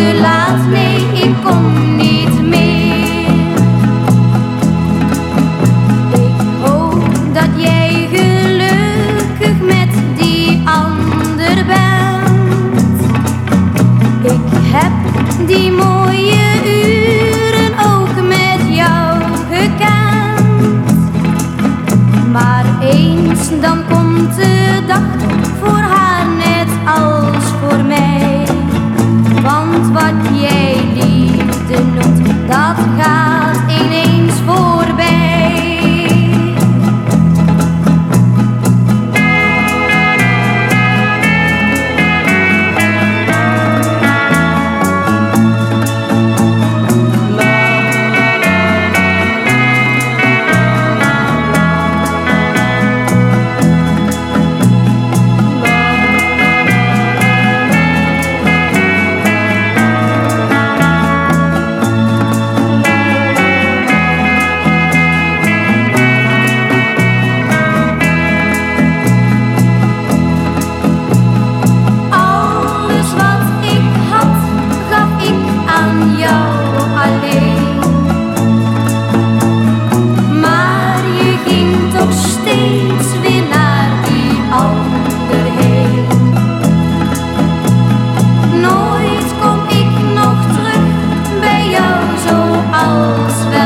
te laat, nee, ik kom niet meer. Ik hoop dat jij gelukkig met die ander bent. Ik heb die mooie uren ook met jou gekend. Maar eens dan kom songs.